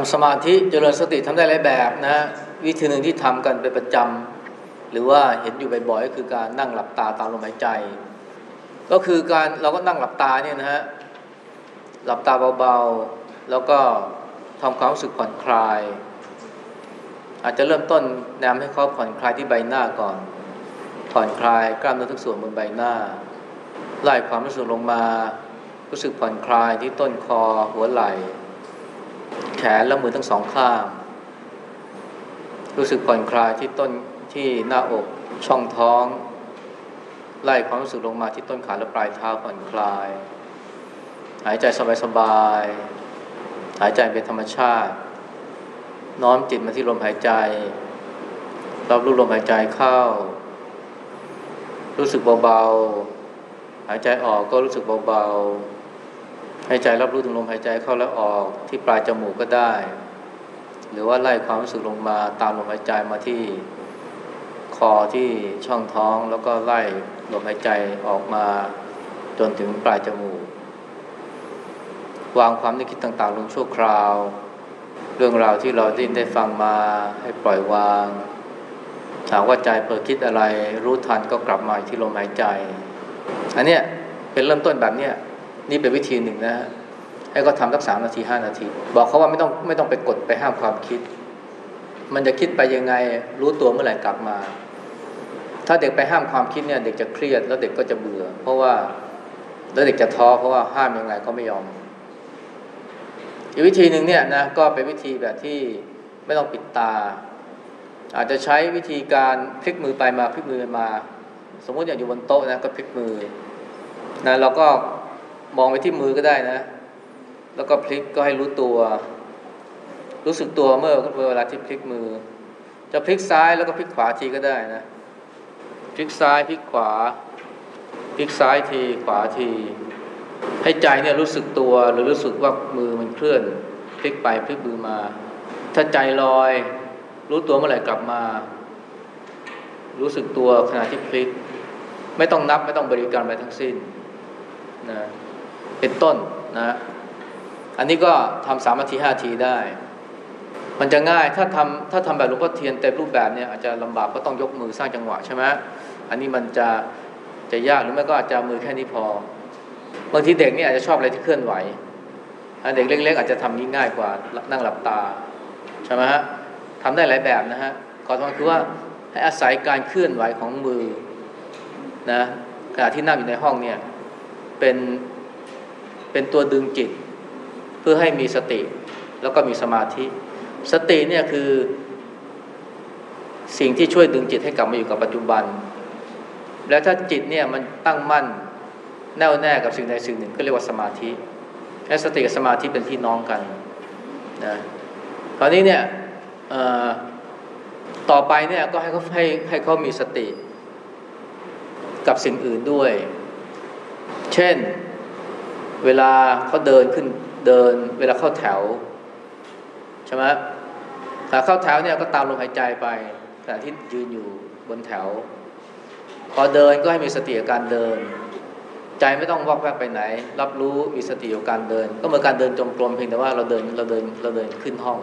ทำสมาธิเจริญสติทำได้หลายแบบนะวิธีหนึ่งที่ทำกันเป็นประจำหรือว่าเห็นอยู่บ่อยๆก็คือการนั่งหลับตาตามลมหายใจ ก็คือการเราก็นั่งหลับตาเนี่ยนะฮะหลับตาเบาๆ แล้วก็ทำความรู้สึกผ่อนคลาย อาจจะเริ่มต้นแนำให้เขาผ่อนคลายที่ใบหน้าก่อน ผ่อนคลายกล้ามเนื้อทุกส่วนบนใบหน้าไล่ความรู้สึกลงมา รู้สึกผ่อนคลายที่ต้นคอหัวไหล่ แขนและมือทั้งสองข้าง รู้สึกผ่อนคลายที่ต้นที่หน้าอกช่องท้อง ไล่ความรู้สึกลงมาที่ต้นขาและปลายเท้าผ่อนคลาย หายใจสบายๆหายใจเป็นธรรมชาติ น้อมจิตมาที่ลมหายใจรับรู้ลมหายใจเข้า รู้สึกเบาๆ หายใจออกก็รู้สึกเบาๆ หายใจรับรู้ถึงลมหายใจเข้าและออกที่ปลายจมูกก็ได้ หรือว่าไล่ความรู้สึกลงมาตามลมหายใจมาที่คอที่ช่องท้องแล้วก็ไล่ลมหายใจออกมาจนถึงปลายจมูก วางความนึกคิดต่างๆ ลงชั่วคราว เรื่องราวที่เราได้ได้ฟังมาให้ปล่อยวางถามว่าใจเปิดคิดอะไรรู้ทันก็กลับมาที่ลมหายใจ อันเนี้ยเป็นเริ่มต้นแบบเนี้ย นี่เป็นวิธีหนึ่งนะฮะให้เขาทำสักสามนาทีห้านาที บอกเขาว่าไม่ต้องไม่ต้องไปกดไปห้ามความคิด มันจะคิดไปยังไงรู้ตัวเมื่อไหร่กลับมา ถ้าเด็กไปห้ามความคิดเนี่ยเด็กจะเครียดแล้วเด็กก็จะเบื่อ เพราะว่าแล้วเด็กจะท้อเพราะว่าห้ามยังไงก็ไม่ยอม อีกวิธีหนึ่งเนี่ยนะก็เป็นวิธีแบบที่ไม่ต้องปิดตา อาจจะใช้วิธีการพลิกมือไปมาพลิกมือมา สมมติอย่างอยู่บนโต๊ะนะก็พลิกมือนะเราก็ มองไปที่มือก็ได้นะ แล้วก็พลิกก็ให้รู้ตัว รู้สึกตัวเมื่อเวลาที่พลิกมือ จะพลิกซ้ายแล้วก็พลิกขวาทีก็ได้นะ พลิกซ้ายพลิกขวา พลิกซ้ายทีขวาที ให้ใจเนี่ยรู้สึกตัวหรือรู้สึกว่ามือมันเคลื่อน พลิกไปพลิกมือมา ถ้าใจลอย รู้ตัวเมื่อไหร่กลับมา รู้สึกตัวขณะที่พลิก ไม่ต้องนับไม่ต้องบริการอะไปทั้งสิ้นนะ เป็นต้นนะอันนี้ก็ทำสามนาทีห้าทีได้ มันจะง่ายถ้าทำถ้าทำแบบหลวงพ่อเทียนเต็มรูปแบบเนี่ยอาจจะลำบากก็ต้องยกมือสร้างจังหวะใช่ไหมอันนี้มันจะจะยากหรือไม่ก็อาจจะมือแค่นี้พอบางทีเด็กนี่อาจจะชอบอะไรที่เคลื่อนไหวเด็กเล็กๆอาจจะทำนี้ง่ายกว่านั่งหลับตาใช่ไหมฮะทำได้หลายแบบนะฮะขอทอนคือว่าให้อาศัยการเคลื่อนไหวของมือนะขณะที่นั่งอยู่ในห้องเนี่ยเป็น เป็นตัวดึงจิต เพื่อให้มีสติ แล้วก็มีสมาธิ สติเนี่ยคือสิ่งที่ช่วยดึงจิตให้กลับมาอยู่กับปัจจุบัน แล้วถ้าจิตเนี่ยมันตั้งมั่นแน่วแน่กับสิ่งใดสิ่งหนึ่งก็เรียกว่าสมาธิ และสติกับสมาธิเป็นพี่น้องกันนะคราวนี้เนี่ยต่อไปเนี่ยก็ให้เขาให้ให้เขามีสติกับสิ่งอื่นด้วย เช่น เวลาเขาเดินขึ้นเดิน เวลาเข้าแถวใช่ไหมถ้าเข้าแถวเนี่ยก็ตามลมหายใจไปขณะที่ยืนอยู่บนแถว พอเดินก็ให้มีสติกับการเดิน ใจไม่ต้องวอกแวกไปไหน รับรู้มีสติกับการเดิน ก็เหมือนการเดินจงกรมเพียงแต่ว่าเราเดินเราเดินเราเดินขึ้นห้อง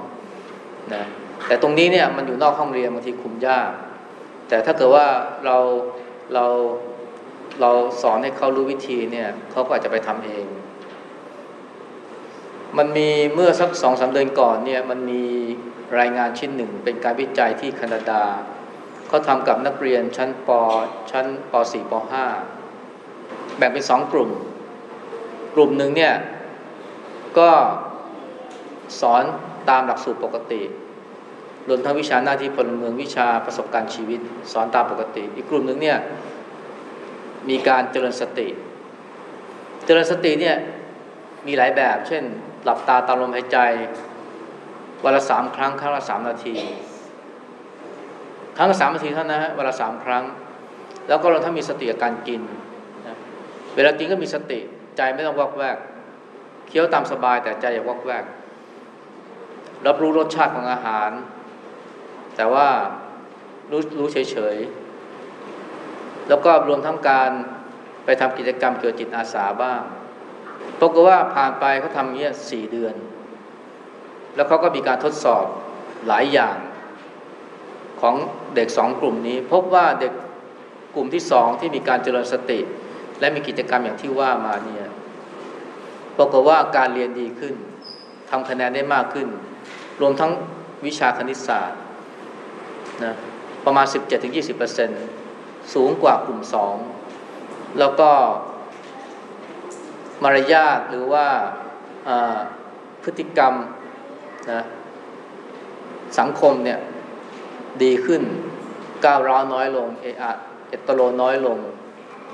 นะแต่ตรงนี้เนี่ยมันอยู่นอกห้องเรียนบางทีคุมยากแต่ถ้าเกิดว่าเราเราเราสอนให้เขารู้วิธีเนี่ยเขาก็อาจจะไปทำเอง มันมีเมื่อสักสองสาเดือนก่อนเนี่ยมันมีรายงานชิ้นหนึ่ง เป็นการวิจัยที่แคนาดาเขาทำกับนักเรียนชั้นปชั้นป .4 ป .5 แบ่งเป็นสองกลุ่ม กลุ่มหนึ่งเนี่ยก็สอนตามหลักสูตรปกติรวมทั้งวิชาหน้าที่พลเมืองวิชาประสบการณ์ชีวิต สอนตามปกติ อีกกลุ่มหนึ่งเนี่ยมีการเจริญสติ เจริญสติเนี่ยมีหลายแบบ เช่น หลับตาตามลมหายใจ วันละสามครั้งครั้งละสามนาที ครั้งละสามนาทีเท่านั้นฮะวันละสามครั้ง แล้วก็เราถ้ามีสติการกินนะเวลากินก็มีสติใจไม่ต้องวอกแวกเคี้ยวตามสบายแต่ใจอย่าวอกแวก รับรู้รสชาติของอาหาร แต่ว่ารู้รู้เฉยๆ แล้วก็รวมทั้งการไปทำกิจกรรมเกี่ยวกับจิตอาสาบ้าง ปรากฏว่าผ่านไปเขาทำเงี้ยสี่เดือน แล้วเขาก็มีการทดสอบหลายอย่างของเด็กสองกลุ่มนี้ พบว่าเด็กกลุ่มที่สองที่มีการเจริญสติ และมีกิจกรรมอย่างที่ว่ามาเนี่ยปรากฏว่าการเรียนดีขึ้นทำคะแนนได้มากขึ้น รวมทั้งวิชาคณิตศาสตร์นะประมาณ 17-20%สูงกว่ากลุ่มสองแล้วก็ มารยาทหรือว่าพฤติกรรมนะสังคมเนี่ยดีขึ้นก้าวร้าวน้อยลง เออะเอตโลน้อยลง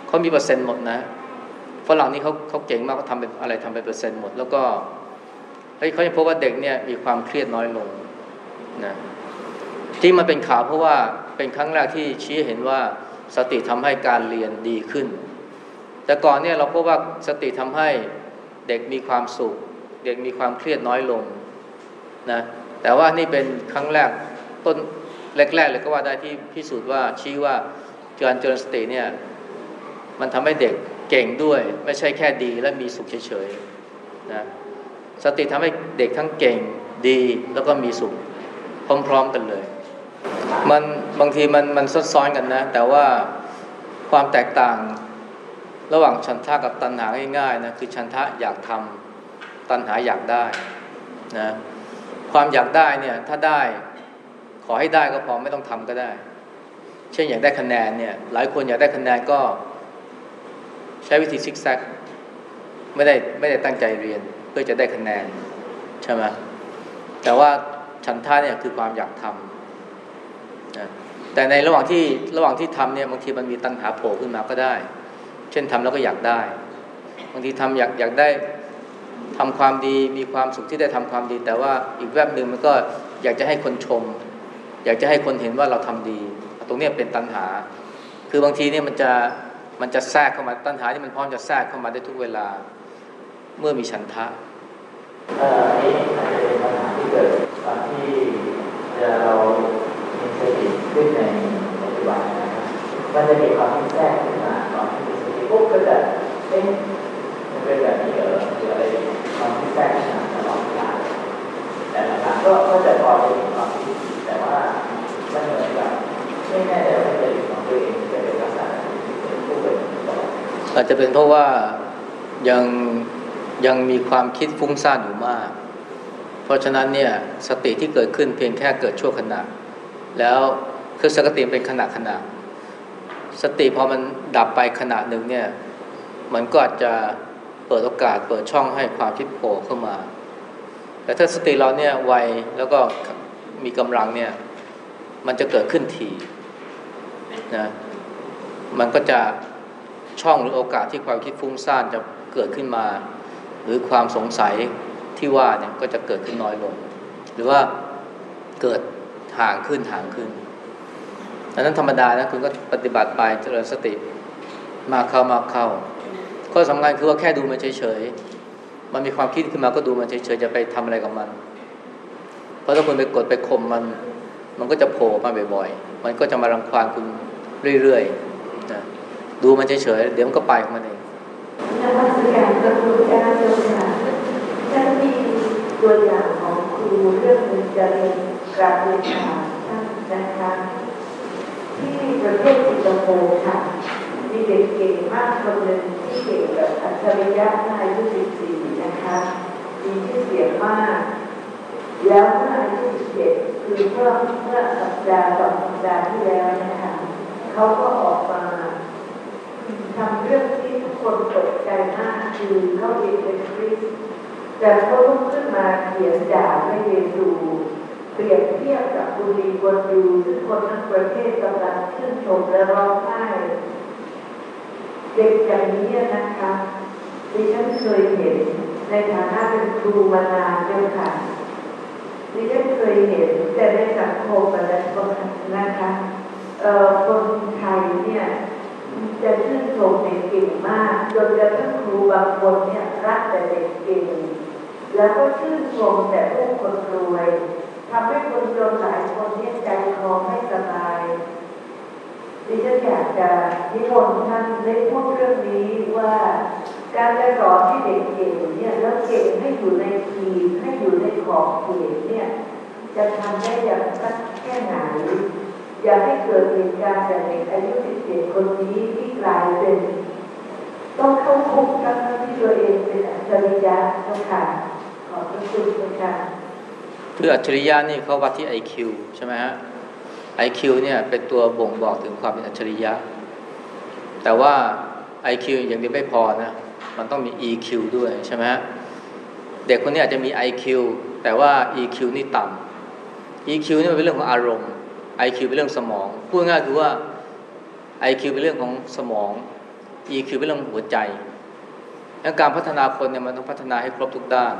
เขามีเปอร์เซ็นต์หมดนะฝรั่งนี่เขาเขาเก่งมากเขาทำเป็นอะไรทำเป็นเปอร์เซ็นต์หมด แล้วก็เฮ้ยเขาจะพบว่าเด็กเนี่ยมีความเครียดน้อยลงนะที่มันเป็นข่าวเพราะว่าเป็นครั้งแรกที่ชี้เห็นว่าสติทำให้การเรียนดีขึ้น แต่ก่อนเนี่ยเราพบว่าสติทำให้เด็กมีความสุข เด็กมีความเครียดน้อยลงนะแต่ว่านี่เป็นครั้งแรกต้นแรกๆเลยก็ว่าได้ที่พิสูจน์ว่าชี้ว่าการเจริญสติเนี่ยมันทำให้เด็กเก่งด้วยไม่ใช่แค่ดีและมีสุขเฉยๆนะสติทำให้เด็กทั้งเก่งดีแล้วก็มีสุขพร้อมๆกันเลย มันบางทีมันมันซับซ้อนกันนะ แต่ว่าความแตกต่าง ระหว่างชันทะกับตัณหาง่ายๆนะคือชันทะอยากทำตัณหาอยากได้นะความอยากได้เนี่ยถ้าได้ขอให้ได้ก็พอไม่ต้องทำก็ได้ เช่นอยากได้คะแนนเนี่ยหลายคนอยากได้คะแนนก็ ใช้วิธีซิกแซกไม่ได้ไม่ได้ตั้งใจเรียนเพื่อจะได้คะแนนใช่ไหมแต่ว่าฉันท่าเนี่ยคือความอยากทำนะแต่ในระหว่างที่ระหว่างที่ทำเนี่ยบางทีมันมีตัณหาโผล่ขึ้นมาก็ได้ เช่นทำแล้วก็อยากได้ บางทีทำอยากอยากได้ทำความดีมีความสุขที่ได้ทำความดี แต่ว่าอีกแวบหนึ่งมันก็อยากจะให้คนชม อยากจะให้คนเห็นว่าเราทำดี ตรงนี้เป็นตัณหา คือบางทีเนี่ยมันจะมันจะแทรกเข้ามาตัณหาที่มันพร้อมจะแทรกเข้ามาได้ทุกเวลาเมื่อมีฉันทะเอ่อนี้อาจจะเป็นปัญหาที่เกิดตอนที่เรามีสติขึ้นในปัจจุบันนะครับมันจะมีความที่แทรกขึ้นมาตอนที่มีสติปุ๊บก็จะ เอ๊ะมันเป็นแบบนี้เหรอหรืออะไรความที่แทรกขึ้นมาตลอดเวลาแต่ละครั้งก็ก็จะพอจะเห็นความที่แต่ว่ามันเหมือนกับไม่แน่ใจว่าจะอยู่ของตัวเองจะเป็นลักษณะที่เป็นผู้เป็นตลอดอาจจะเป็นเพราะว่ายังยังมีความคิดฟุ้งซ่านอยู่มาก เพราะฉะนั้นเนี่ยสติที่เกิดขึ้นเพียงแค่เกิดชั่วขณะ แล้วคือสติเป็นขณะขณะ สติพอมันดับไปขณะหนึ่งเนี่ย มันก็อาจจะเปิดโอกาสเปิดช่องให้ความคิดโผล่เข้ามา แต่ถ้าสติเราเนี่ยไวแล้วก็มีกำลังเนี่ยมันจะเกิดขึ้นทีนะมันก็จะช่องหรือโอกาสที่ความคิดฟุ้งซ่านจะเกิดขึ้นมา หรือความสงสัยที่ว่าเนี่ยก็จะเกิดขึ้นน้อยลง หรือว่าเกิดห่างขึ้นห่างขึ้นอันนั้นธรรมดานะคุณก็ปฏิบัติไปเจริญสติมาเข้ามาเข้า ข้อสำคัญคือว่าแค่ดูมันเฉยๆ มันมีความคิดขึ้นมาก็ดูมันเฉยๆจะไปทำอะไรกับมัน เพราะถ้าคุณไปกดไปข่มมัน มันก็จะโผล่มาบ่อยๆ มันก็จะมารังควานคุณเรื่อยๆนะดูมันเฉยๆ เดี๋ยวมันก็ไปของมันเองนมัสการพระพุทธเจ้าเจ้าค่ะท่านมีตัวอย่างของครูเรื่องหนึ่งจะเรียนกราบเรียนถามท่านนะคะที่ประเทศสิงคโปร์ค่ะ มีเด็กเก่งมากคนหนึ่งที่เก่งแบบอัจฉริยะในอายุ14นะคะมีชื่อเสียงมาก แล้วเมื่ออายุ17คือเมื่อเมื่อสัปดาห์สองสัปดาห์ที่แล้วนะคะเขาก็ออกมาทำเรื่องที่ทุกคนตกใจมากคือเขาเองเป็นคริสแต่เขาลุกขึ้นมาเขียนด่าให้เยซูเปรียบเทียบกับบุรีบนยูซึ่งคนทั้งประเทศกำลังชื่นชมและร้องไห้ เด็กอย่างนี้นะคะดิฉันเคยเห็นในฐานะเป็นครูมานานเจ้าค่ะดิฉันเคยเห็นแต่ในสังคมอะไรก็นะคะคนไทยเนี่ยจะชื่นชมเด็กเก่งมากจนกระทั่งครูบางคนเนี่ยรักแต่เด็กเก่งแล้วก็ชื่นชมแต่พวกคนรวยทำให้คนจนหลายคนเนี่ยใจคอไม่สบาย ดิฉันอยากจะนิมนต์ท่านได้พูดเรื่องนี้ว่าการจะสอนให้เด็กเก่งเนี่ยแล้วเก่งให้อยู่ในทีมให้อยู่ในคอบเขตเนี่ยจะทำได้อย่างสักแค่ไหน อย่าให้เกิดเหตุการณ์อย่างเด็กอายุ17คนนี้ที่กลายเป็นต้องเข้าคุกทั้งที่ตัวเองเป็นอัจฉริยะเจ้าค่ะขอบพระคุณเจ้าค่ะคืออัจฉริยะนี่เขาวัดที่ IQ ใช่ไหมฮะ IQ เนี่ยเป็นตัวบ่งบอกถึงความเป็นอัจฉริยะ แต่ว่า IQ อย่างเดียวไม่พอนะ มันต้องมี EQ ด้วยใช่ไหมฮะเด็กคนนี้อาจจะมี IQ แต่ว่า EQ นี่ต่ำ EQ นี่มันเป็นเรื่องของอารมณ์ IQ เป็นเรื่องสมอง พูดง่ายคือว่า IQ เป็นเรื่องของสมอง EQ เป็นเรื่องหัวใจดังนั้นการพัฒนาคนเนี่ยมันต้องพัฒนาให้ครบทุกด้าน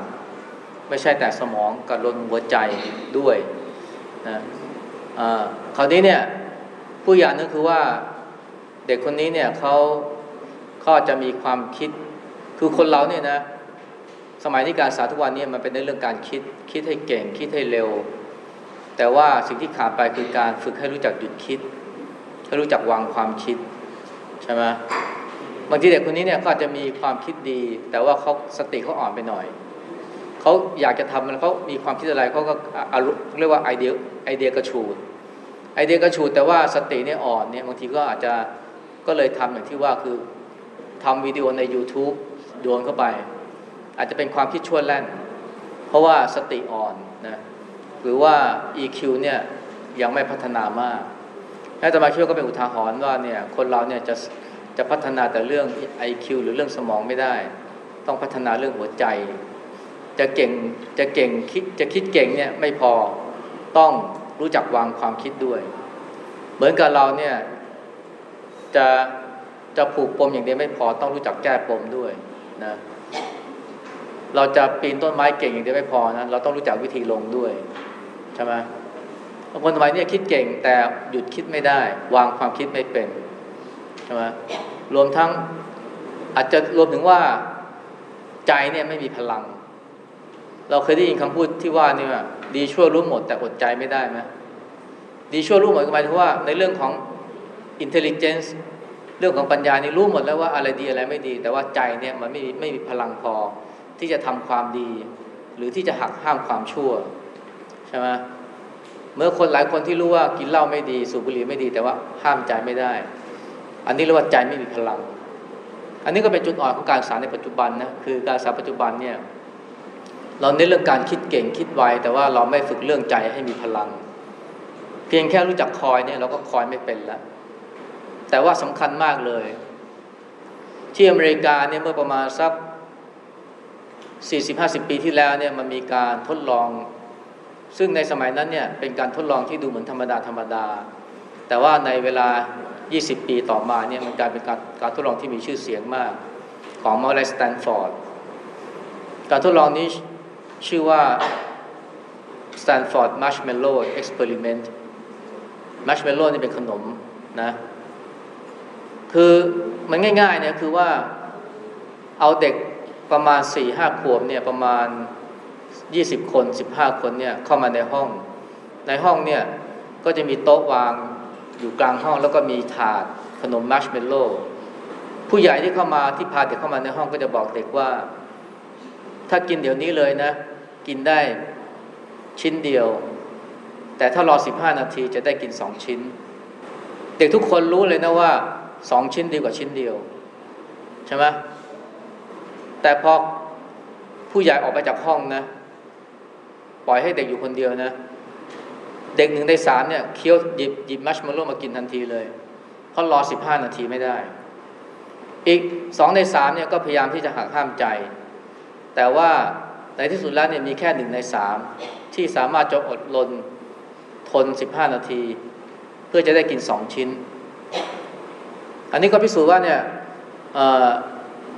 ไม่ใช่แต่สมองกับรวมหัวใจด้วยนะ คราวนี้เนี่ยผู้อย่างนึงคือว่าเด็กคนนี้เนี่ยเขาเขาจะมีความคิดคือคนเราเนี่ยนะ สมัยที่การศึกษาทุกวันนี้มันเป็นในเรื่องการคิดคิดให้เก่งคิดให้เร็ว แต่ว่าสิ่งที่ขาดไปคือการฝึกให้รู้จักหยุดคิด ให้รู้จักวางความคิดใช่ไหมบางทีเด็กคนนี้เนี่ยเขาอาจจะมีความคิดดี แต่ว่าเขาสติเขาอ่อนไปหน่อย เขาอยากจะทำมันเขามีความคิดอะไรเขาก็อารุเรียกว่าไอเดียไอเดียกระชูดไอเดียกระชูดแต่ว่าสติเนี่ยอ่อนเนี่ยบางทีก็อาจจะก็เลยทำอย่างที่ว่าคือทำวิดีโอใน YouTube โยนเข้าไป อาจจะเป็นความคิดชั่วแล่น เพราะว่าสติอ่อนนะหรือว่า EQ เนี่ยยังไม่พัฒนามากแม่ตมาคิดว่าก็เป็นอุทาหรณ์ว่าเนี่ยคนเราเนี่ยจะจะพัฒนาแต่เรื่อง IQ หรือเรื่องสมองไม่ได้ ต้องพัฒนาเรื่องหัวใจ จะเก่งจะเก่งคิดจะคิดเก่งเนี่ยไม่พอต้องรู้จักวางความคิดด้วย เหมือนกับเราเนี่ยจะจะผูกปมอย่างเดียวไม่พอต้องรู้จักแก้ปมด้วยนะเราจะปีนต้นไม้เก่งอย่างเดียวไม่พอนะเราต้องรู้จักวิธีลงด้วยใช่ไหมบางคนสมัยนี้คิดเก่งแต่หยุดคิดไม่ได้ วางความคิดไม่เป็นใช่ไหมรวมทั้งอาจจะรวมถึงว่าใจเนี่ยไม่มีพลัง เราเคยได้ยินคำพูดที่ว่านี่ว่าดีชั่วรู้หมดแต่อดใจไม่ได้ไหมดีชั่วรู้หมดหมายถึงว่าในเรื่องของ intelligence เรื่องของปัญญานี่รู้หมดแล้วว่าอะไรดีอะไรไม่ดี แต่ว่าใจเนี่ยมันไม่มีไม่มีพลังพอที่จะทำความดี หรือที่จะหักห้ามความชั่วใช่ไหมเมื่อคนหลายคนที่รู้ว่ากินเหล้าไม่ดี สูบบุหรี่ไม่ดี แต่ว่าห้ามใจไม่ได้ อันนี้เรียกว่าใจไม่มีพลัง อันนี้ก็เป็นจุดอ่อนของการศึกษาในปัจจุบันนะคือการศึกษาปัจจุบันเนี่ย เราเน้นเรื่องการคิดเก่งคิดไวแต่ว่าเราไม่ฝึกเรื่องใจให้มีพลัง เพียงแค่รู้จักคอยเนี่ยเราก็คอยไม่เป็นแล้วแต่ว่าสำคัญมากเลย ที่อเมริกาเนี่ยเมื่อประมาณสัก 40-50 ปีที่แล้วเนี่ยมันมีการทดลอง ซึ่งในสมัยนั้นเนี่ยเป็นการทดลองที่ดูเหมือนธรรมดาธรรมดา แต่ว่าในเวลา 20 ปีต่อมาเนี่ยมันกลายเป็นการการทดลองที่มีชื่อเสียงมาก ของมอลเลสแตนฟอร์ดการทดลองนี้ ชื่อว่า Stanford Marshmallow Experiment Marshmallow นี่เป็นขนมนะ คือมันง่ายๆเนี่ยคือว่าเอาเด็กประมาณ4-5ขวบเนี่ยประมาณ20คน15คนเนี่ยเข้ามาในห้อง ในห้องเนี่ยก็จะมีโต๊ะวางอยู่กลางห้องแล้วก็มีถาดขนมมัชเมลโล่ผู้ใหญ่ที่เข้ามาที่พาเด็กเข้ามาในห้องก็จะบอกเด็กว่า ถ้ากินเดี๋ยวนี้เลยนะ กินได้ชิ้นเดียว แต่ถ้ารอ 15 นาทีจะได้กิน2ชิ้น เด็กทุกคนรู้เลยนะว่า2ชิ้นดีกว่าชิ้นเดียว ใช่ไหมแต่พอผู้ใหญ่ออกไปจากห้องนะ ปล่อยให้เด็กอยู่คนเดียวนะ เด็กหนึ่งในสามเนี่ยเคี้ยวหยิบหยิบมัชเมลโล่มากินทันทีเลยเพราะรอสิบห้านาทีไม่ได้ อีกสองในสามเนี่ยก็พยายามที่จะหักห้ามใจ แต่ว่า ในที่สุดแล้วเนี่ยมีแค่หนึ่งในสามที่สามารถจะอดรนทนสิบห้านาที เพื่อจะได้กินสองชิ้น อันนี้ก็พิสูจน์ว่าเนี่ย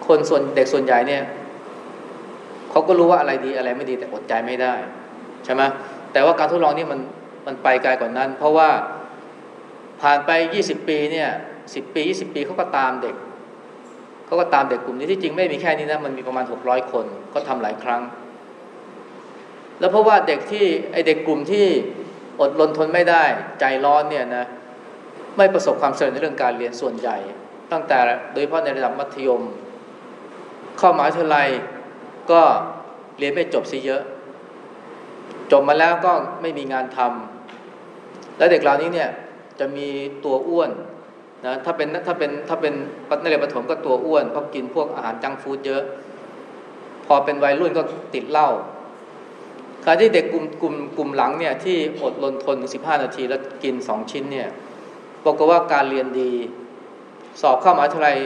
คนส่วนเด็กส่วนใหญ่เนี่ยเขาก็รู้ว่าอะไรดีอะไรไม่ดีแต่อดใจไม่ได้ใช่ไหมแต่ว่าการทดลองนี่มันมันไปไกลกว่านนั้น เพราะว่าผ่านไป 20 ปีเนี่ย10ปี 20 ปีเขาก็ตามเด็กเขาก็ตามเด็กกลุ่มนี้ที่จริงไม่มีแค่นี้นะมันมีประมาณ 600 คนก็ทำหลายครั้ง แล้วเพราะว่าเด็กที่ไอเด็กกลุ่มที่อดรนทนไม่ได้ใจร้อนเนี่ยนะไม่ประสบความสำเร็จในเรื่องการเรียนส่วนใหญ่ ตั้งแต่โดยเฉพาะในระดับมัธยม เข้ามหาวิทยาลัยก็เรียนไม่จบซิเยอะ จบมาแล้วก็ไม่มีงานทำแล้วเด็กเหล่านี้เนี่ยจะมีตัวอ้วนนะถ้าเป็นถ้าเป็นถ้าเป็นนักเรียนประถมก็ตัวอ้วนเพราะกินพวกอาหารจังฟู้ดเยอะ พอเป็นวัยรุ่นก็ติดเหล้า ขณะที่เด็กกลุ่มกลุ่มกลุ่มหลังเนี่ยที่อดรนทนถึงสิบห้านาทีแล้วกินสองชิ้นเนี่ยบอกว่าการเรียนดี สอบเข้ามหาวิทยาลัย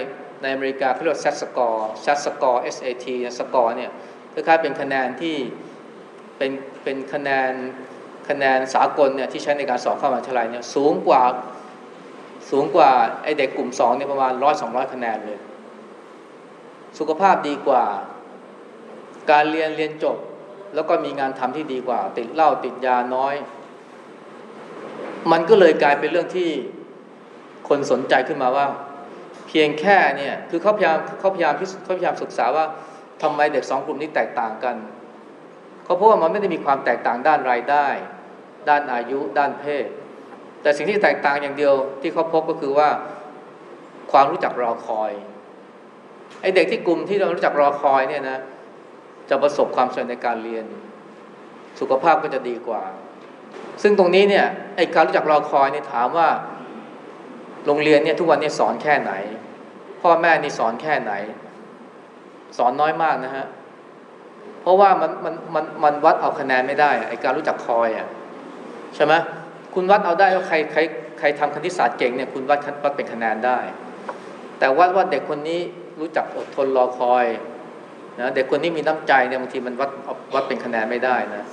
ในอเมริกาเขาเรียกว่า SAT score SAT score SAT สกอร์เนี่ยคล้ายๆเป็นคะแนนที่เป็นเป็นคะแนนคะแนนสากลเนี่ยที่ใช้ในการสอบเข้ามหาวิทยาลัยเนี่ยสูงกว่าสูงกว่าไอเด็กกลุ่มสองเนี่ยประมาณร้อยสองร้อยคะแนนเลย สุขภาพดีกว่า การเรียนเรียนจบ แล้วก็มีงานทำที่ดีกว่า ติดเหล้าติดยาน้อย มันก็เลยกลายเป็นเรื่องที่คนสนใจขึ้นมาว่า เพียงแค่เนี่ยคือเขาพยายามเขาพยายามเขาพยายามศึกษาว่าทำไมเด็กสองกลุ่มนี้แตกต่างกันเขาพบว่ามันไม่ได้มีความแตกต่างด้านรายได้ ด้านอายุด้านเพศ แต่สิ่งที่แตกต่างอย่างเดียวที่เขาพบก็คือว่าความรู้จักรอคอยไอเด็กที่กลุ่มที่เรารู้จักรอคอยเนี่ยนะ จะประสบความสำเร็จในการเรียน สุขภาพก็จะดีกว่า ซึ่งตรงนี้เนี่ยไอ้การรู้จักรอคอยเนี่ยถามว่า โรงเรียนเนี่ยทุกวันนี้สอนแค่ไหน พ่อแม่นี่สอนแค่ไหน สอนน้อยมากนะฮะเพราะว่ามันมันมันมันวัดเอาคะแนนไม่ได้ไอ้การรู้จักคอยอะใช่ไหมคุณวัดเอาได้ว่าใครใครใครทำคณิตศาสตร์เก่งเนี่ยคุณวัดวัดเป็นคะแนนได้ แต่วัดว่าเด็กคนนี้รู้จักอดทนรอคอย นะเด็กคนนี้มีน้ำใจเนี่ยบางทีมันวัดวัดเป็นคะแนนไม่ได้นะ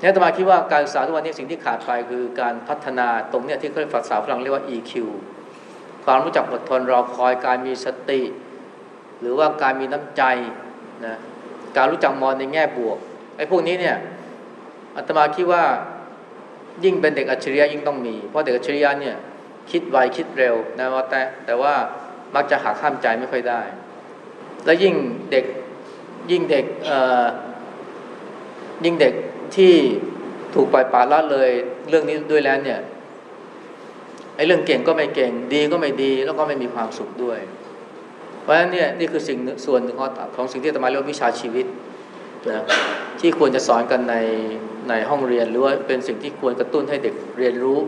เนี่ยตมาคิดว่าการศึกษาทุกวันนี้สิ่งที่ขาดไปคือการพัฒนาตรงเนี้ยที่เขาเรียกภาษาฝรั่งเรียกว่า EQ ความรู้จักอดทนรอคอยการมีสติ หรือว่าการมีน้ำใจนะการรู้จักมองในแง่บวกไอ้พวกนี้เนี่ยอาตมาคิดว่ายิ่งเป็นเด็กอัจฉริยะยิ่งต้องมี เพราะเด็กอัจฉริยะเนี่ยคิดไวคิดเร็วนะว่าแต่แต่ว่ามักจะหาข้ามใจไม่ค่อยได้ และยิ่งเด็กยิ่งเด็กยิ่งเด็กที่ถูกปล่อยปละละเลย เรื่องนี้ด้วยแล้วเนี่ยไอ้เรื่องเก่งก็ไม่เก่งดีก็ไม่ดีแล้วก็ไม่มีความสุขด้วย เพราะฉะนั้นเนี่ยนี่คือสิ่งส่วนหนึ่งของของสิ่งที่ตมาเรียกวิชาชีวิตนะที่ควรจะสอนกันในในห้องเรียนหรือว่าเป็นสิ่งที่ควรกระตุ้นให้เด็กเรียนรู้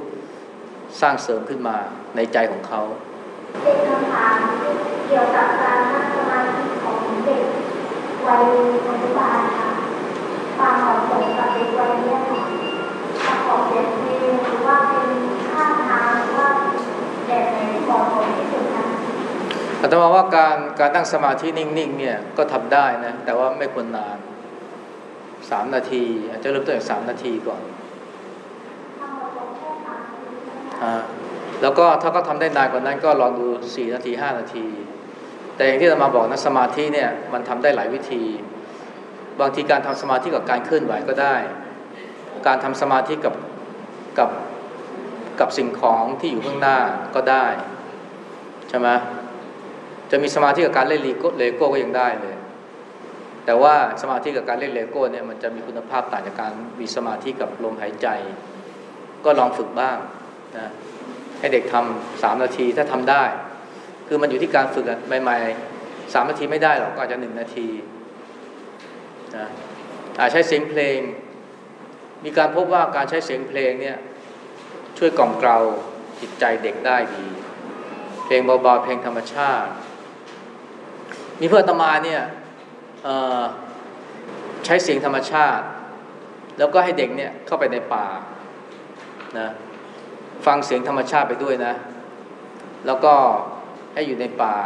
สร้างเสริมขึ้นมาในใจของเขาเป็นคำถามเกี่ยวกับการนั่งสมา วัยอนุบาลค่ะความเหมาะสมกับเด็กวัยนี้ค่ะประกอบเด็กเพลงหรือว่าเป็นท่าทางหรือว่าแบบไหนที่เหมาะสมที่สุดคะอาตมาว่าการการนั่งสมาธินิ่งๆเนี่ยก็ทำได้นะแต่ว่าไม่ควรนานสามนาที อาจจะเริ่มต้นจากสามนาทีก่อนอ่าแล้วก็ถ้าก็ทำได้นานกว่านั้นก็ลองดูสี่นาทีห้านาที แต่อย่างที่เรามาบอกนะสมาธิเนี่ยมันทำได้หลายวิธี บางทีการทำสมาธิกับการเคลื่อนไหวก็ได้ การทำสมาธิกับกับกับสิ่งของที่อยู่ข้างหน้าก็ได้ใช่ไหมจะมีสมาธิกับการเล่นเลโก้เลโก้ก็ยังได้เลย แต่ว่าสมาธิกับการเล่นเลโก้เนี่ยมันจะมีคุณภาพต่างจากการมีสมาธิกับลมหายใจ ก็ลองฝึกบ้างนะให้เด็กทำสามนาทีถ้าทำได้ คือมันอยู่ที่การฝึกใหม่ๆสามนาทีไม่ได้หรอกก็อาจจะหนึ่งนาทีนะอาจใช้เสียงเพลง มีการพบว่าการใช้เสียงเพลงเนี่ยช่วยกล่อมเกลาจิตใจเด็กได้ดี เพลงเบาๆเพลงธรรมชาติ มีเพื่อนตมาเนี่ยใช้เสียงธรรมชาติ แล้วก็ให้เด็กเนี่ยเข้าไปในป่านะฟังเสียงธรรมชาติไปด้วยนะ แล้วก็ ให้อยู่ในป่า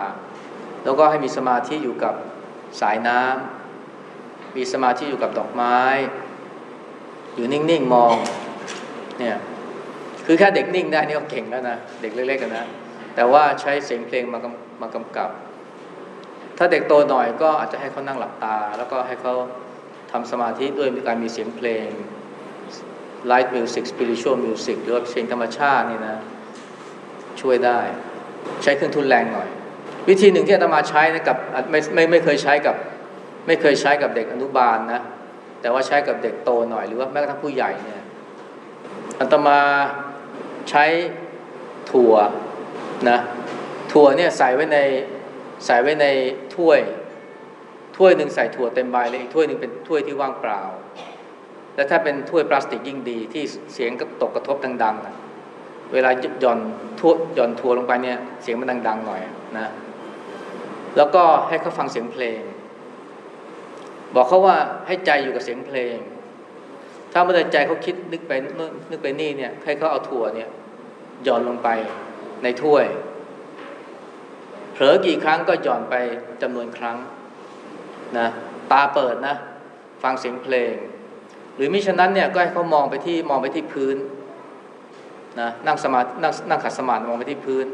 แล้วก็ให้มีสมาธิอยู่กับสายน้ำมีสมาธิอยู่กับดอกไม้ อยู่นิ่งๆมองเนี่ยคือแค่เด็กนิ่งได้นี่ก็เก่งแล้วนะเด็กเล็กๆกันนะแต่ว่าใช้เสียงเพลงมามากำกับ ถ้าเด็กโตหน่อยก็อาจจะให้เขานั่งหลับตา แล้วก็ให้เขาทำสมาธิด้วยการมีเสียงเพลง light music spiritual music หรือเพลงธรรมชาตินี่นะ ช่วยได้ ใช้เครื่องทุนแรงหน่อย วิธีหนึ่งที่อาตมาใช้นะกับไม่ไม่ไม่เคยใช้กับ ไม่เคยใช้กับเด็กอนุบาลนะแต่ว่าใช้กับเด็กโตหน่อยหรือว่าแม้กระทั่งผู้ใหญ่เนี่ยอาตมาใช้ถั่วนะถั่วเนี่ยใส่ไว้ในใส่ไว้ในถ้วย ถ้วยหนึ่งใส่ถั่วเต็มใบเลยอีกถ้วยหนึ่งเป็นถ้วยที่ว่างเปล่า แล้วถ้าเป็นถ้วยพลาสติกยิ่งดีที่เสียงก็ตกกระทบดังๆนะ เวลาหย่อนทั่วหย่อนทัวลงไปเนี่ยเสียงมันดัง ๆ หน่อยนะแล้วก็ให้เขาฟังเสียงเพลง บอกเขาว่าให้ใจอยู่กับเสียงเพลง ถ้าเมื่อใจเขาคิดนึกไปนึกไปนี่เนี่ย ให้เขาเอาถั่วเนี่ยหย่อนลงไปในถ้วยเผลอกี่ครั้งก็หย่อนไปจำนวนครั้งนะตาเปิดนะ ฟังเสียงเพลง หรือมิฉะนั้นเนี่ยก็ให้เขามองไปที่มองไปที่พื้น นะนั่งสมานั่งนั่งขัดสมาธิมองไปที่พื้น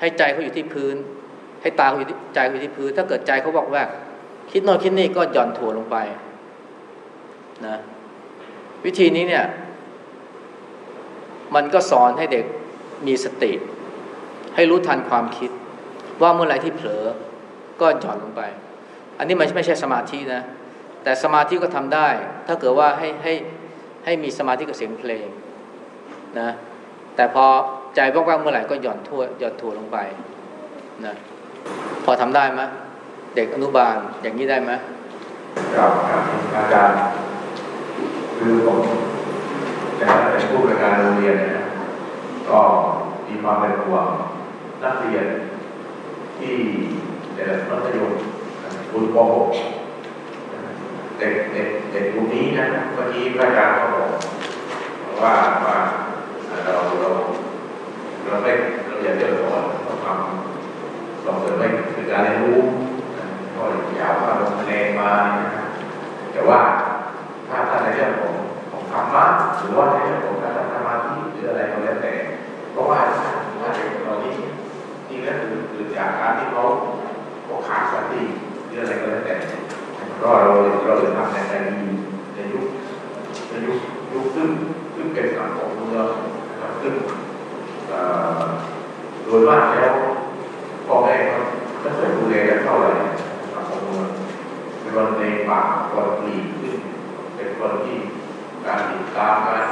ให้ใจเขาอยู่ที่พื้น ให้ตาเขาอยู่ใจเขาอยู่ที่พื้น ถ้าเกิดใจเขาบอกแวกคิดโน่นคิดนี่ก็หย่อนถั่วลงไปนะวิธีนี้เนี่ย มันก็สอนให้เด็กมีสติ ให้รู้ทันความคิด ว่าเมื่อไรที่เผลอก็หย่อนลงไป อันนี้มันไม่ใช่สมาธินะ แต่สมาธิก็ทำได้ ถ้าเกิดว่าให้ให้ให้มีสมาธิกับเสียงเพลงนะ แต่พอใจว่างๆเมื่อไหร่ก็หย่อนทั่วหย่อนถั่วลงไปนะพอทำได้ไหมเด็กอนุบาลอย่างนี้ได้ไหมครับอาจารย์คือผมแต่ว่าเป็นผู้บริการโรงเรียนเนยนะก็มีความเป็นห่วงนักเรียนที่แต่ละมัธยมคุณป .6 เด็กเด็กเด็กกลุ่มนี้นะเมื่อกี้พระอาจารย์ก็บอกว่าว่า เราเราเราไม่เราอยากจะสอนเราทำส่งเสริมให้เกิดการเรียนรู้ก็อยากว่าลงคะแนนมาแต่ว่าถ้าถ้าในเรื่องของของธรรมะหรือว่าในเรื่องของการทำสมาธิหรืออะไรก็แล้วแต่เพราะว่าถ้าเด็กเหล่านี้จริงแล้วคือคือจากการที่เขาเขาขาดสติหรืออะไรก็แล้วแต่ก็เราเราเลยทำในในยุคในยุคยุคซึ่งซึ่งเป็นสังคมเมือง ซึ่งโดยมากแล้วพ่อแม่เขาไม่เคยดูแลกันเท่าไหร่สังคมเมืองเป็นคนในป่าคนปลีกซึ่งเป็นคนที่การติดตามการ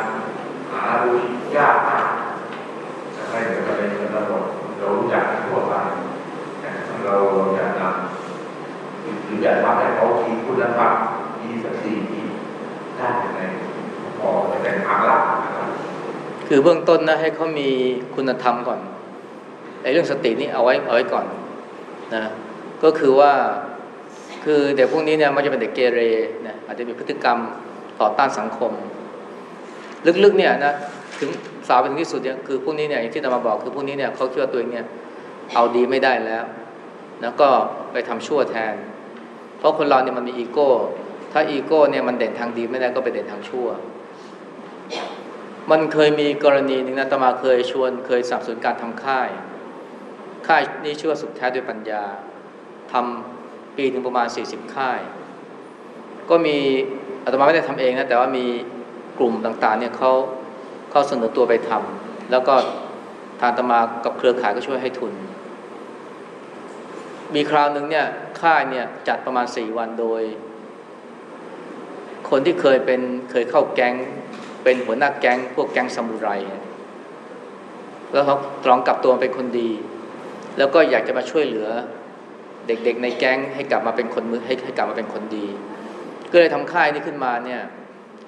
หาดูยากมากจะให้เกิดอะไรในระบบเรารู้จักทั่วไปแต่เราเราอยากนำหรืออยากทำให้เขามีคุณภาพมีสติที่ได้ในพอเป็นทางลัด คือเบื้องต้นนะให้เขามีคุณธรรมก่อนไอ้เรื่องสตินี่เอาไว้เอาไว้ก่อนนะก็คือว่าคือเด็กพวกนี้เนี่ยมันจะเป็นเด็กเกเรนะอาจจะมีพฤติกรรมต่อต้านสังคม ลึกๆเนี่ยนะถึงสาวไปถึงที่สุดเนี่ยคือพวกนี้เนี่ยอย่างที่จะมาบอกคือพวกนี้เนี่ยเขาคิดว่าตัวเองเนี่ยเอาดีไม่ได้แล้ว แล้วก็ไปทำชั่วแทน เพราะคนเราเนี่ยมันมีอีโก้ ถ้าอีโก้เนี่ยมันเด่นทางดีไม่ได้ก็ไปเด่นทางชั่ว มันเคยมีกรณีหนึ่งนะตมาเคยชวนเคยสับสนการทำค่าย ค่ายนี้ชื่อว่าสุดแท้ด้วยปัญญาทำปีถึงประมาณ 40 ค่าย ก็มีอาตมาไม่ได้ทำเองนะแต่ว่ามีกลุ่มต่างๆเนี่ยเขาเขาเสนอตัวไปทำแล้วก็ทางตมากับเครือข่ายก็ช่วยให้ทุน มีคราวหนึ่งเนี่ยค่ายเนี่ยจัดประมาณ 4 วันโดย คนที่เคยเป็นเคยเข้าแก๊ง เป็นหัวหน้าแก๊ง พวกแก๊งซามูไร แล้วเขาตรองกลับตัวเป็นคนดี แล้วก็อยากจะมาช่วยเหลือ เด็กๆในแก๊งให้กลับมาเป็นคนมือให้ให้กลับมาเป็นคนดี ก็เลยทำค่ายนี้ขึ้นมาเนี่ย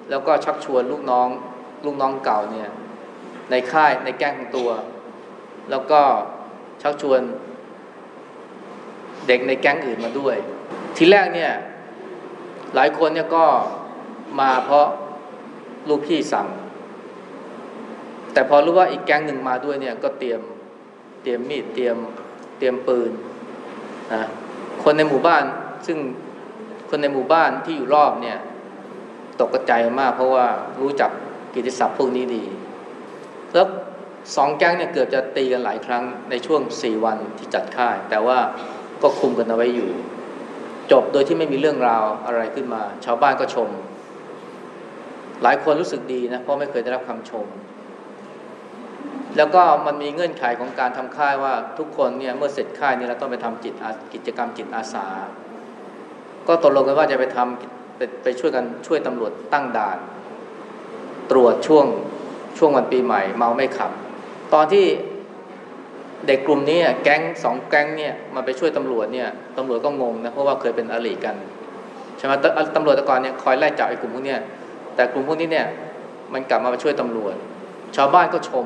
แล้วก็ชักชวนลูกน้องลูกน้องเก่าเนี่ยในค่ายในแก๊งของตัว แล้วก็ชักชวน เด็กในแก๊งอื่นมาด้วย ทีแรกเนี่ยหลายคนเนี่ยก็มาเพราะ ลูกพี่สั่ง แต่พอรู้ว่าอีกแก๊งหนึ่งมาด้วยเนี่ยก็เตรียมเตรียมมีดเตรียมเตรียมปืนนะคนในหมู่บ้านซึ่งคนในหมู่บ้านที่อยู่รอบเนี่ย ตกกระจายมากเพราะว่ารู้จักกิตติศัพท์พวกนี้ดี แล้วสองแก๊งเนี่ยเกือบจะตีกันหลายครั้งในช่วงสี่วันที่จัดค่าย แต่ว่าก็คุมกันเอาไว้อยู่ จบโดยที่ไม่มีเรื่องราวอะไรขึ้นมา ชาวบ้านก็ชม หลายคนรู้สึกดีนะเพราะไม่เคยได้รับคำชม แล้วก็มันมีเงื่อนไขของการทำค่ายว่าทุกคนเนี่ยเมื่อเสร็จค่ายนี้เราต้องไปทำจิตกิจกรรมจิตอาสา ก็ตกลงกันว่าจะไปทำไปไปช่วยกันช่วยตำรวจตั้งด่าน ตรวจช่วงช่วงวันปีใหม่ เมาไม่ขับ ตอนที่เด็กกลุ่มนี้แก๊งสองแก๊งเนี่ยมาไปช่วยตำรวจเนี่ยตำรวจก็งงนะเพราะว่าเคยเป็นอริกันใช่ไหมตำรวจแตะกอนเนี่ยคอยไล่จับไอ้กลุ่มพวกเนี้ย แต่กลุ่มพวกนี้เนี่ยมันกลับมาช่วยตำรวจ ชาวบ้านก็ชม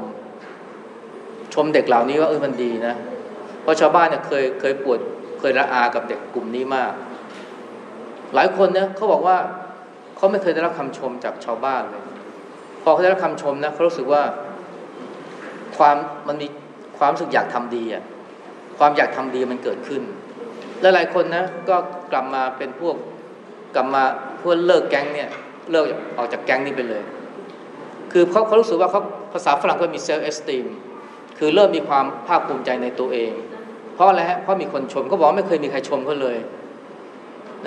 ชมเด็กเหล่านี้ว่าเออมันดีนะ เพราะชาวบ้านเนี่ยเคยเคยปวดเคยระอากับเด็กกลุ่มนี้มาก หลายคนเนี่ยเขาบอกว่าเขาไม่เคยได้รับคำชมจากชาวบ้านเลย พอเขาได้รับคำชมนะเขารู้สึกว่า ความมันมีความรู้สึกอยากทำดีอะความอยากทำดีมันเกิดขึ้นและหลายคนนะก็กลับมาเป็นพวกกลับมาเพื่อเลิกแก๊งเนี่ย เลิกออกจากแก๊งนี้ไปเลย คือเขาเขารู้สึกว่าเขาภาษาฝรั่งก็มีเซลล์เอสติมคือเริ่มมีความภาคภูมิใจในตัวเอง เพราะอะไรฮะเพราะมีคนชมเขาบอกไม่เคยมีใครชมเขาเลย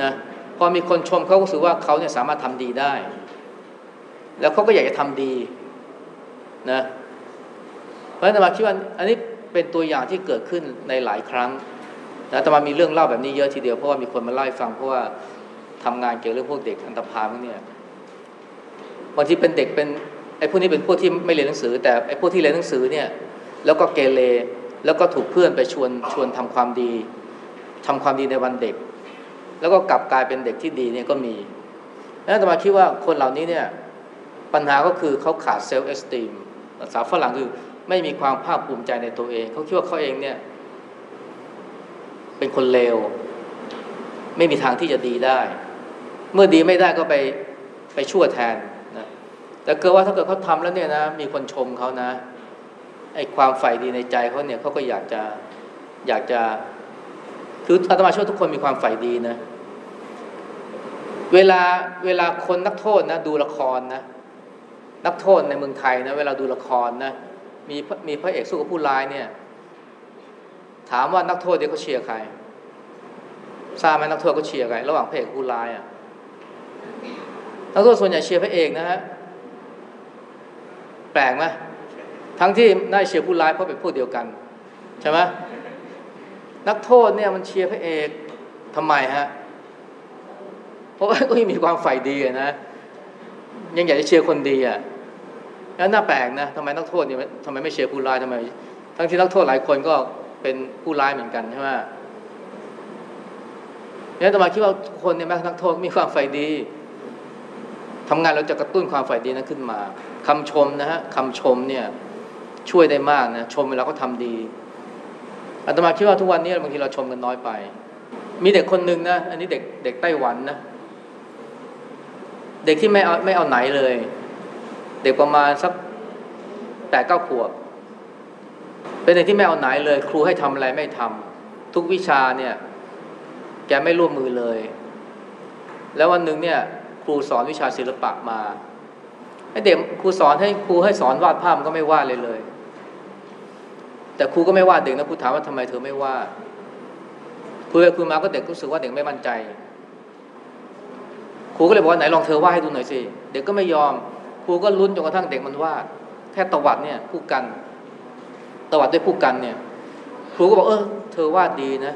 นะพอมีคนชมเขาก็รู้สึกว่าเขาเนี่ยสามารถทำดีได้ แล้วเขาก็อยากจะทำดีนะเพราะฉะนั้นมาคิดว่าอันนี้เป็นตัวอย่างที่เกิดขึ้นในหลายครั้งนะแต่มามีเรื่องเล่าแบบนี้เยอะทีเดียวเพราะว่ามีคนมาเล่าให้ฟังเพราะว่าทำงานเกี่ยวกับเรื่องพวกเด็กอันตรพาลพวกเนี่ย บางทีเป็นเด็กเป็นไอ้พวกนี้เป็นพวกที่ไม่เรียนหนังสือ แต่ไอ้พวกที่เรียนหนังสือเนี่ยแล้วก็เกเรแล้วก็ถูกเพื่อนไปชวนชวนทำความดีทำความดีในวันเด็ก แล้วก็กลับกลายเป็นเด็กที่ดีเนี่ยก็มีแล้วแต่มาคิดว่าคนเหล่านี้เนี่ยปัญหาก็คือเขาขาดเซลล์เอสติมภาษาฝรั่งคือไม่มีความภาคภูมิใจในตัวเอง เขาคิดว่าเขาเองเนี่ยเป็นคนเลวไม่มีทางที่จะดีได้ เมื่อดีไม่ได้ก็ไปไปชั่วแทน แต่เกิดว่าถ้าเกิดเขาทำแล้วเนี่ยนะ มีคนชมเขานะไอ้ความใฝ่ดีในใจเขาเนี่ยเขาก็อยากจะอยากจะคืออาตมาเชื่อทุกคนมีความใฝ่ดีนะ เวลาเวลาคนนักโทษนะ ดูละครนะ นักโทษในเมืองไทยนะ เวลาดูละครนะ มีมีพระเอกสู้กับผู้ร้ายเนี่ย ถามว่านักโทษเดี๋ยวเขาเชียร์ใครทราบไหมนักโทษเขาเชียร์ใครระหว่างพระเอกกับผู้ร้ายอะนักโทษส่วนใหญ่เชียร์พระเอกนะฮะ ลกไหมทั้งที่น่าเชียร์ผู้ร้ายเพราะเป็นพวกเดียวกัน ใช่ไหมนักโทษเนี่ยมันเชียร์พระเอกทำไมฮะ เพราะว่าก็ยังมีความใฝ่ดีนะ ยังอยากจะเชียร์คนดีอะแล้วน่าแปลกนะทำไมนักโทษเนี่ยทำไมไม่เชียร์ผู้ร้ายทำไม ทั้งที่นักโทษหลายคนก็เป็นผู้ร้ายเหมือนกันใช่ไหมเนี่ยตมาคิดว่าคนเนี่ยแม้นักโทษมีความใฝ่ดีทำงานเราจะกระตุ้นความใฝ่ดีนั้นขึ้นมา คำชมนะฮะคำชมเนี่ยช่วยได้มากนะชมเวลาเขาทาดีอาตมาคิดว่าทุกวันนี้บางทีเราชมกันน้อยไป มีเด็กคนหนึ่งนะอันนี้เด็กเด็กไต้หวันนะเด็กที่ไม่เอาไม่เอาไหนเลย เด็กประมาณสักแปดเก้าขวบ เป็นเด็กที่ไม่เอาไหนเลย ครูให้ทำอะไรไม่ทำทุกวิชาเนี่ย แกไม่ร่วมมือเลย แล้ววันหนึ่งเนี่ย ครูสอนวิชาศิลปะมา เด็กครูสอนให้ครูให้สอนวาดภาพมันก็ไม่วาดเลยเลย แต่ครูก็ไม่วาดเด็กนะครูถามว่าทำไมเธอไม่วาดครูไปคุยมาก็เด็กรู้สึกว่าเด็กไม่มั่นใจครูก็เลยบอกว่าไหนลองเธอวาดให้ดูหน่อยสิเด็กก็ไม่ยอมครูก็ลุ้นจนกระทั่งเด็กมันวาดแค่ตวัดเนี่ยผู้กันตวัดด้วยผู้กันเนี่ย ครูก็บอกเออเธอวาดดีนะ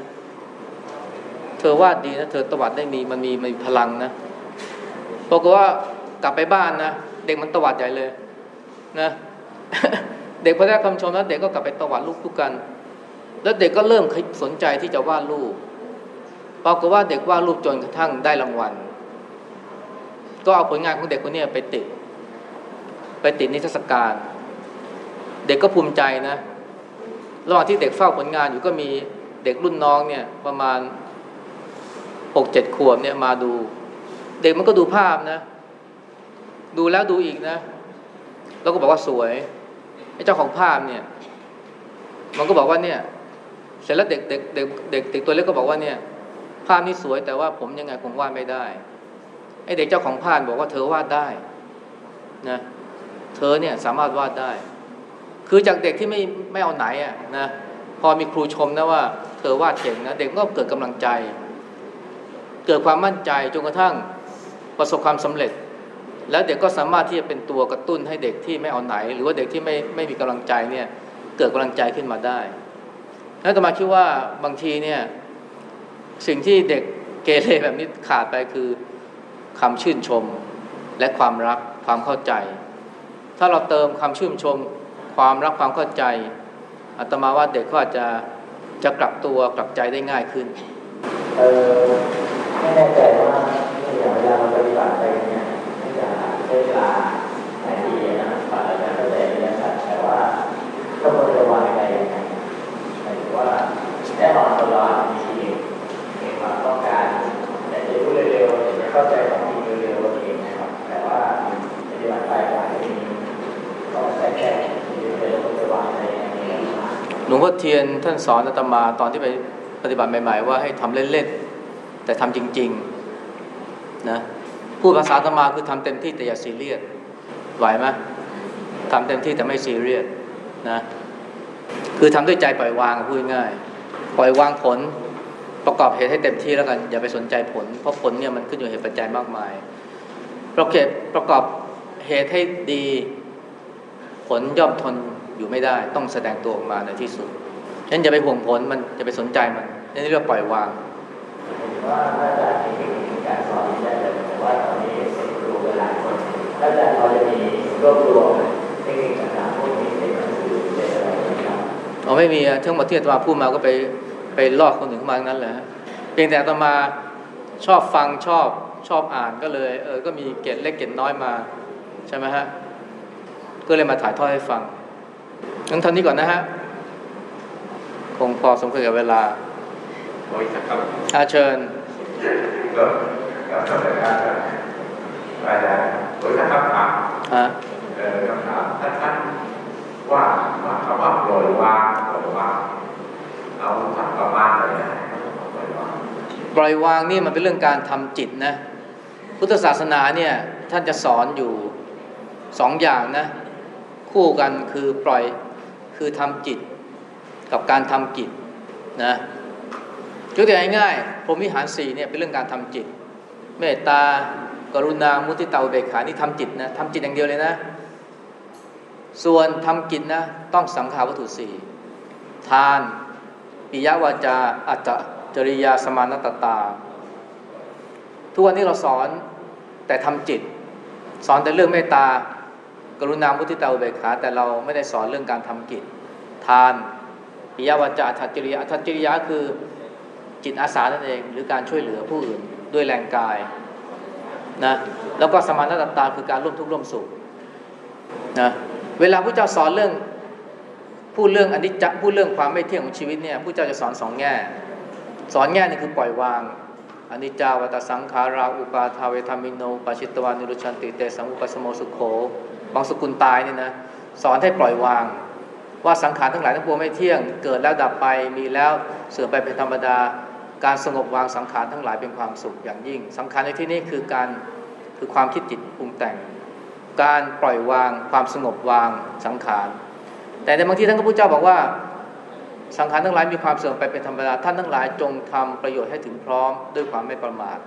เธอวาดดีนะ เธอตวัดได้มีมันมีมันมีพลังนะบอกว่า กลับไปบ้านนะ เด็กมันตวัดใหญ่เลยนะเด็กพอได้คำชมแล้วเด็กก็กลับไปตวัดลูกทุกกัน แล้วเด็กก็เริ่มสนใจที่จะวาดรูปปรากฏว่าเด็กวาดรูปจนกระทั่งได้รางวัล ก็เอาผลงานของเด็กคนนี้ไปติด ไปติดนิทรรศการ เด็กก็ภูมิใจนะระหว่างที่เด็กเฝ้าผลงานอยู่ก็มีเด็กรุ่นน้องเนี่ยประมาณหกเจ็ดขวบเนี่ยมาดู เด็กมันก็ดูภาพนะ ดูแล้วดูอีกนะ แล้วก็บอกว่าสวยไอ้เจ้าของภาพเนี่ย มันก็บอกว่าเนี่ย เสร็จแล้วเด็กเด็กเด็กเด็กเด็กตัวเล็กก็บอกว่าเนี่ย ภาพนี้สวยแต่ว่าผมยังไงคงวาดไม่ได้ไอ้เด็กเจ้าของภาพบอกว่าเธอวาดได้นะเธอเนี่ยสามารถวาดได้ คือจากเด็กที่ไม่ไม่เอาไหนอะนะพอมีครูชมนะว่า เธอวาดเก่งนะเด็กก็เกิดกำลังใจ เกิดความมั่นใจจนกระทั่งประสบความสำเร็จ แล้วเด็กก็สามารถที่จะเป็นตัวกระตุ้นให้เด็กที่ไม่เอาไหน หรือว่าเด็กที่ไม่ไม่มีกำลังใจเนี่ยเกิดกำลังใจขึ้นมาได้แล้วตมาคิดว่าบางทีเนี่ยสิ่งที่เด็กเกเรแบบนี้ขาดไปคือคำชื่นชมและความรักความเข้าใจ ถ้าเราเติมคำชื่นชม ความรักความเข้าใจอาตมาว่าเด็กก็อาจจะจะกลับตัวกลับใจได้ง่ายขึ้น เออไม่แน่ใจว่าอย่างเวลาเราปฏิบัติไปเนี่ยไม่จะใช้ หลวง พ่อเทียนท่านสอนอาตมาตอนที่ไปปฏิบัติใหม่ๆ ว่าให้ทำเล่นๆ แต่ทำจริงๆนะพูดภาษาอาตมาคือทำเต็มที่แต่อย่าซีเรียสไหวไหมทำเต็มที่แต่ไม่ซีเรียสนะคือทำด้วยใจปล่อยวางพูดง่าย ปล่อยวางผลประกอบเหตุให้เต็มที่แล้วกัน อย่าไปสนใจผล เพราะผลเนี่ยมันขึ้นอยู่เหตุปัจจัยมากมายประกอบประกอบเหตุให้ดี ผลย่อมทน อยู่ไม่ได้ต้องแสดงตัวออกมาในที่สุดฉะนั้นอย่าไปห่วงผลมันจะไปสนใจมันนี่เรียกว่าปล่อยวางผมว่าอาจารย์มีเทคนิคการสอนที่ได้เลยแต่ว่าตอนนี้เป็นครูกันหลายคนอาจารย์พอจะมีรวบรวมเทคนิคต่างๆพวกนี้เป็นหนังสือเป็นอะไรนะครับเอาไม่มีอะทั้งหมดที่อาตมาพูดมาก็ไปไปลอกคนอื่นเข้ามาทั้งนั้นแหละฮะเพียงแต่อาตมาชอบฟังชอบชอบอ่านก็เลยเออก็มีเกร็ดเล็กเกร็ดน้อยมาใช่ไหมฮะก็เลยมาถ่ายทอดให้ฟัง งั้นเท่านี้ก่อนนะฮะ คงพอสมควรกับเวลาอาเชิญก็ก็ทำรายการอาจารย์โดยถ้าคำถามฮะเอ่อคำถามสั้นๆว่าว่าคำว่าปล่อยวางปล่อยวางเอาสักประมาณไหนนะปล่อยวางปล่อยวางนี่มันเป็นเรื่องการทำจิตนะ พุทธศาสนาเนี่ยท่านจะสอนอยู่สองอย่างนะ คู่กันคือปล่อยคือทำจิตกับการทำกิจนะยกตัวอย่างง่ายๆพรหมวิหารสี่เนี่ยเป็นเรื่องการทำจิต เมตตากรุณามุทิตาเบกขานี่ทำจิตนะทำจิตอย่างเดียวเลยนะ ส่วนทำกิจนะต้องสังขาวัตถุสี่ทานปิยวาจาอัจจจริยาสมานตตา ทุกวันนี้เราสอนแต่ทำจิต สอนแต่เรื่องเมตตา รุณามุทิตาอุเบกขา แต่เราไม่ได้สอนเรื่องการทำกิจ ทานปิยวาจาอัจฉริยะอัจฉริยะคือจิตอาสานั่นเองหรือการช่วยเหลือผู้อื่นด้วยแรงกายนะแล้วก็สมานตตาคือการร่วมทุกข์ร่วมสุขนะเวลาพระเจ้าสอนเรื่องพูดเรื่องอนิจจพูดเรื่องความไม่เที่ยงของชีวิตเนี่ยพระเจ้าจะสอนสองแง่ สอนแง่นึงคือปล่อยวางอนิจจาวัตสังขาราอุปาทาเวทามิโนปาชิตวานิรุชันติเตสังอุปสมโมสุโข บางสกุลตายเนี่ยนะสอนให้ปล่อยวาง ว่าสังขารทั้งหลายทั้งปวงไม่เที่ยง เกิดแล้วดับไปมีแล้วเสื่อมไปเป็นธรรมดา การสงบวางสังขารทั้งหลายเป็นความสุขอย่างยิ่ง สังขารในที่นี้คือการคือความคิดจิตปรุงแต่ง การปล่อยวางความสงบวางสังขาร แต่ในบางทีท่านก็พุทธเจ้าบอกว่าสังขารทั้งหลายมีความเสื่อมไปเป็นธรรมดาท่านทั้งหลายจงทำประโยชน์ให้ถึงพร้อมด้วยความไม่ประมาท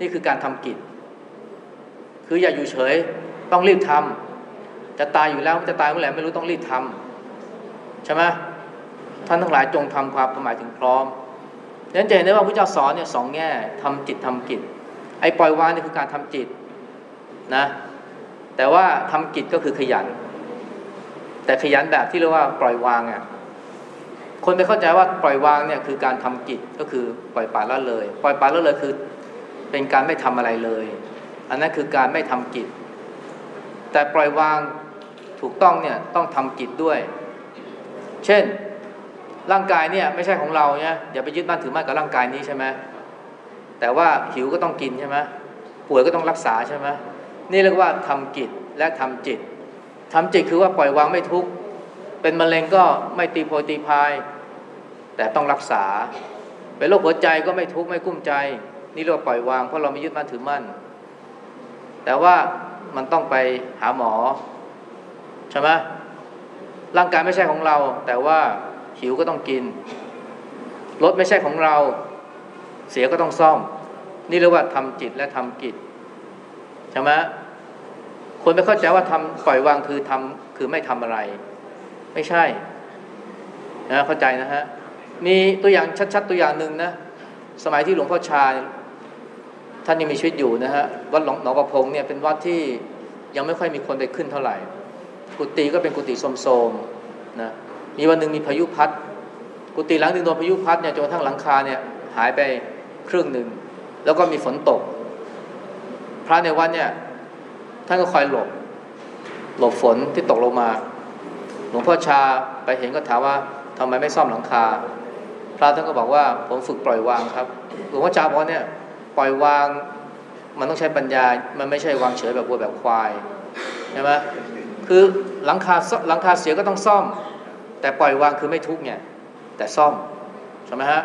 นี่คือการทำกิจ คืออย่าอยู่เฉยต้องรีบทำ จะตายอยู่แล้วจะตายเมื่อไหร่ไม่รู้ต้องรีบทำใช่ไหมท่านทั้งหลายจงทำความประมาทถึงพร้อมดังนั้นจะเห็นได้ว่าพระเจ้าสอนเนี่ยสองแง่ทำจิตทำกิจ ไอ้ปล่อยวางนี่คือการทำจิตนะ แต่ว่าทำกิจก็คือขยัน แต่ขยันแบบที่เรียกว่าปล่อยวางอะคนไปเข้าใจว่าปล่อยวางเนี่ยคือการทำกิจก็คือปล่อยปละละเลย ปล่อยปละละเลยคือเป็นการไม่ทำอะไรเลย อันนั้นคือการไม่ทำกิจ แต่ปล่อยวาง ถูกต้องเนี่ยต้องทำกิจด้วย เช่นร่างกายเนี่ยไม่ใช่ของเราเนี่ยอย่าไปยึดมั่นถือมั่นกับร่างกายนี้ใช่ไหมแต่ว่าหิวก็ต้องกินใช่ไหมป่วยก็ต้องรักษาใช่ไหมนี่เรียกว่าทำกิจและทำจิตทำจิตคือว่าปล่อยวางไม่ทุกข์เป็นมะเร็งก็ไม่ตีโพยตีพาย แต่ต้องรักษา เป็นโรคหัวใจก็ไม่ทุกข์ไม่กุ้มใจ นี่เรียกว่าปล่อยวางเพราะเราไม่ยึดมั่นถือมั่น แต่ว่ามันต้องไปหาหมอ ใช่ไหมร่างกายไม่ใช่ของเรา แต่ว่าหิวก็ต้องกิน รถไม่ใช่ของเรา เสียก็ต้องซ่อม นี่เรียกว่าทำจิตและทำกิจใช่ไหมคนไปเข้าใจว่าทำปล่อยวางคือทำคือไม่ทำอะไร ไม่ใช่นะเข้าใจนะฮะมีตัวอย่างชัดๆตัวอย่างหนึ่งนะสมัยที่หลวงพ่อชาท่านยังมีชีวิตอยู่นะฮะวัดหลวงหนองประพงเนี่ยเป็นวัดที่ยังไม่ค่อยมีคนไปขึ้นเท่าไหร่ กุฏิก็เป็นกุฏิโสมๆนะมีวันหนึ่งมีพายุพัด กุฏิหลังหนึ่งโดนพายุพัดเนี่ยจนกระทั่งหลังคาเนี่ยหายไปครึ่งหนึ่ง แล้วก็มีฝนตก พระในวัดเนี่ยท่านก็คอยหลบ หลบฝนที่ตกลงมา หลวงพ่อชาไปเห็นก็ถามว่าทำไมไม่ซ่อมหลังคา พระท่านก็บอกว่าผมฝึกปล่อยวางครับ หลวงพ่อชาบอกเนี่ยปล่อยวางมันต้องใช้ปัญญา มันไม่ใช่วางเฉยแบบวัวแบบควายใช่ไหม คือหลังคาหลังคาเสียก็ต้องซ่อม แต่ปล่อยวางคือไม่ทุกเนี่ยแต่ซ่อมใช่ไหมฮะ